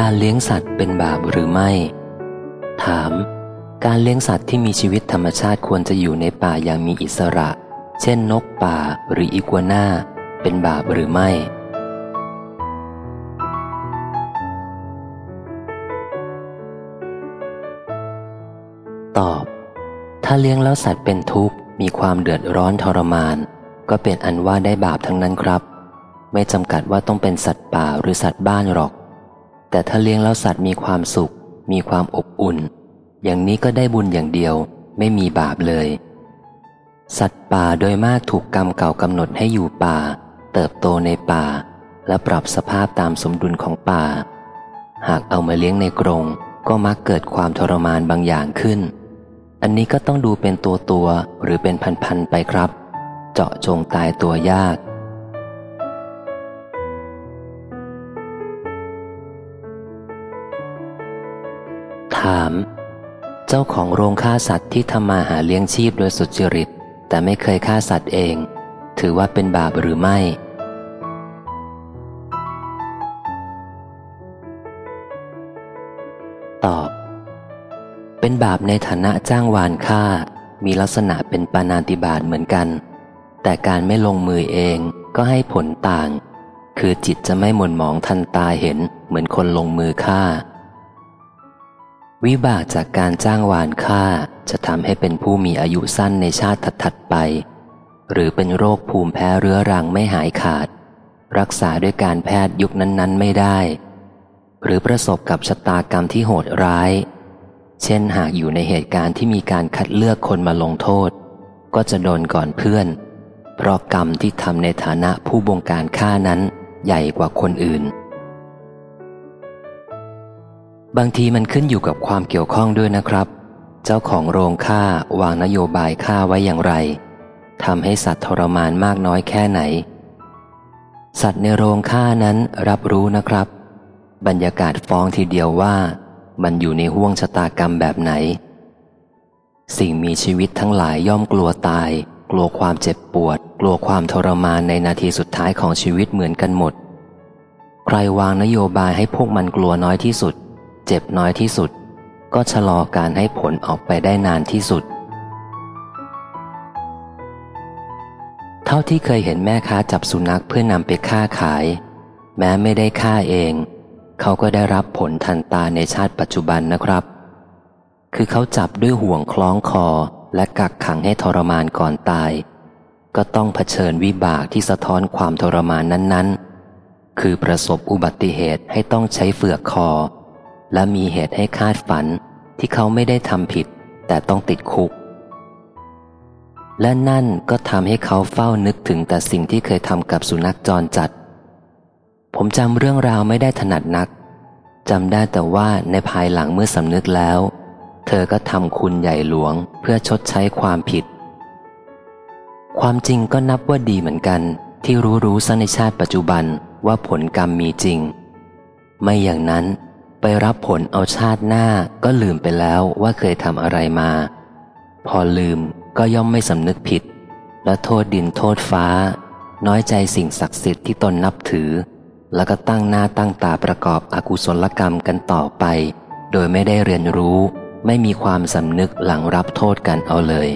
การเลี้ยงสัตว์เป็นบาปหรือไม่ ถาม การเลี้ยงสัตว์ที่มีชีวิตธรรมชาติควรจะอยู่ในป่าอย่างมีอิสระ เช่นนกป่าหรืออีกัวน่า เป็นบาปหรือไม่ ตอบ ถ้าเลี้ยงแล้วสัตว์เป็นทุกข์ มีความเดือดร้อนทรมาน ก็เป็นอันว่าได้บาปทั้งนั้นครับ ไม่จำกัดว่าต้องเป็นสัตว์ป่าหรือสัตว์บ้านหรอก แต่ถ้าเลี้ยงแล้วสัตว์มีความสุข มีความอบอุ่น อย่างนี้ก็ได้บุญอย่างเดียว ไม่มีบาปเลย สัตว์ป่าโดยมากถูกกรรมเก่ากำหนดให้อยู่ป่า เติบโตในป่า และปรับสภาพตามสมดุลของป่า หากเอามาเลี้ยงในกรงก็มักเกิดความทรมานบางอย่างขึ้น อันนี้ก็ต้องดูเป็นตัวตัวหรือเป็นพันๆไปครับ เจาะจงตายตัวยาก ถาม เจ้าของโรงฆ่าสัตว์ที่ทำมาหาเลี้ยงชีพโดยสุจริต แต่ไม่เคยฆ่าสัตว์เอง ถือว่าเป็นบาปหรือไม่ ตอบ เป็นบาปในฐานะจ้างวานฆ่า มีลักษณะเป็นปานาติบาตเหมือนกัน แต่การไม่ลงมือเองก็ให้ผลต่าง คือจิตจะไม่หม่นหมองทันตาเห็นเหมือนคนลงมือฆ่า วิบากจากการจ้างวานฆ่าจะทำให้เป็นผู้มีอายุสั้นในชาติถัดๆไป หรือเป็นโรคภูมิแพ้เรื้อรังไม่หายขาด รักษาด้วยการแพทย์ยุคนั้นๆ ไม่ได้ หรือประสบกับชะตากรรมที่โหดร้าย เช่นหากอยู่ในเหตุการณ์ที่มีการคัดเลือกคนมาลงโทษ ก็จะโดนก่อนเพื่อน เพราะกรรมที่ทำในฐานะผู้บงการฆ่านั้นใหญ่กว่าคนอื่น บางทีมันขึ้นอยู่กับความเกี่ยวข้องด้วยนะครับ เจ้าของโรงฆ่าวางนโยบายฆ่าไว้อย่างไรทำให้สัตว์ทรมานมากน้อยแค่ไหน สัตว์ในโรงฆ่านั้นรับรู้นะครับ บรรยากาศฟ้องทีเดียวว่ามันอยู่ในห่วงชะตากรรมแบบไหน สิ่งมีชีวิตทั้งหลายย่อมกลัวตาย กลัวความเจ็บปวด กลัวความทรมานในนาทีสุดท้ายของชีวิตเหมือนกันหมด ใครวางนโยบายให้พวกมันกลัวน้อยที่สุด จ็บน้อยที่สุด ก็ชะลอการให้ผลออกไปได้นานที่สุด เท่าที่เคยเห็นแม่ค้าจับสุนัขเพื่อนำไปฆ่าขาย แม้ไม่ได้ฆ่าเอง เขาก็ได้รับผลทันตาในชาติปัจจุบันนะครับ คือเขาจับด้วยห่วงคล้องคอและกักขังให้ทรมานก่อนตาย ก็ต้องเผชิญวิบากที่สะท้อนความทรมานนั้นๆ คือประสบอุบัติเหตุให้ต้องใช้เฟือกคอ และมีเหตุให้คาดฝันที่เขาไม่ได้ทำผิด แต่ต้องติดคุก และนั่นก็ทำให้เขาเฝ้านึกถึงแต่สิ่งที่เคยทำกับสุนัขจรจัด ผมจำเรื่องราวไม่ได้ถนัดนักจำได้แต่ว่าในภายหลังเมื่อสำนึกแล้ว เธอก็ทำคุณใหญ่หลวงเพื่อชดใช้ความผิด ความจริงก็นับว่าดีเหมือนกัน ที่รู้รู้ซะในชาติปัจจุบันว่าผลกรรมมีจริง ไม่อย่างนั้น ไปรับผลเอาชาติหน้าก็ลืมไปแล้วว่าเคยทำอะไรมา พอลืมก็ย่อมไม่สำนึกผิด และโทษดินโทษฟ้า น้อยใจสิ่งศักดิ์สิทธิ์ที่ตนนับถือ แล้วก็ตั้งหน้าตั้งตาประกอบอกุศลกรรมกันต่อไป โดยไม่ได้เรียนรู้ ไม่มีความสำนึกหลังรับโทษกันเอาเลย